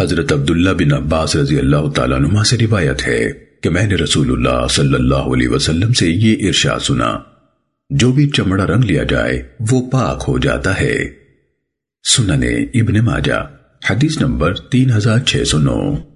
حضرت عبداللہ بن عباس رضی اللہ تعالیٰ نما سے روایت ہے کہ میں نے رسول اللہ صلی اللہ علیہ وسلم سے یہ ارشاد سنا، جو بھی چمڑا رنگ لیا جائے، وہ پاک ہو جاتا ہے۔ سننے ابن ماجہ، حدیث نمبر تین ہزار چھ سو نو۔